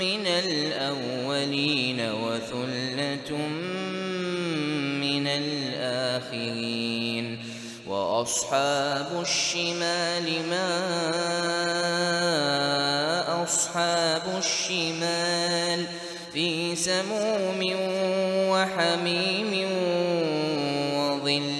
من الأولين وثلة من الآخرين وأصحاب الشمال ما أصحاب الشمال في سموم وحميم وظل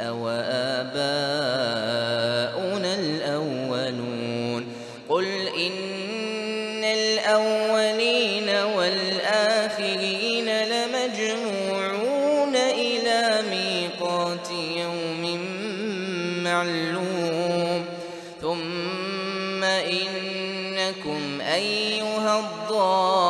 أو آباؤنا الأولون. قل إن الأولين والآخرين لمجموعون إلى ميقات يوم معلوم. ثم إنكم أيها الضالون.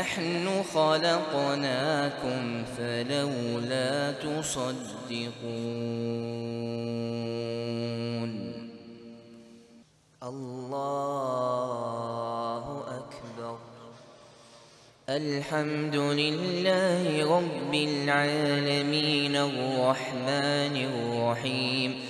نحن خلقناكم فلولا تصدقون. الله أكبر. الحمد لله رب العالمين الرحمن الرحيم.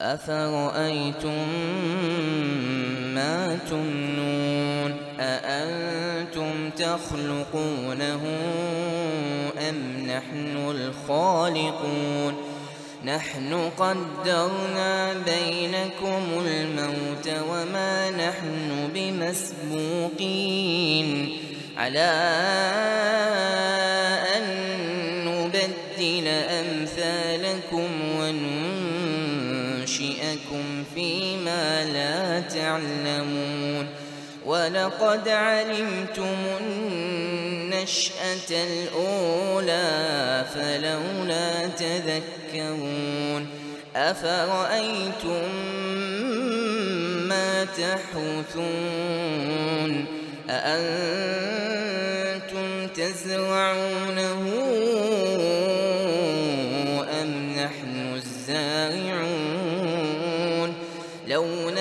أفرأيتم ما تمنون؟ أأنتم تخلقونه أم نحن الخالقون؟ نحن قدرنا بينكم الموت وما نحن بمسبوقين. على لا تعلمون ولقد علمتم النشأة الأولى فلولا تذكرون. أفرأيتم ما تحوثون؟ أأنتم تزرعونه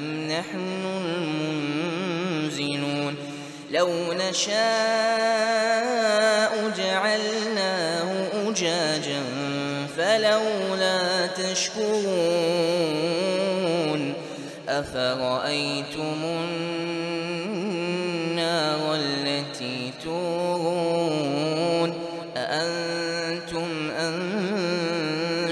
أم نحن المنزلون لو نشاء جعلناه أجاجا فلولا تشكرون أفرأيتم النار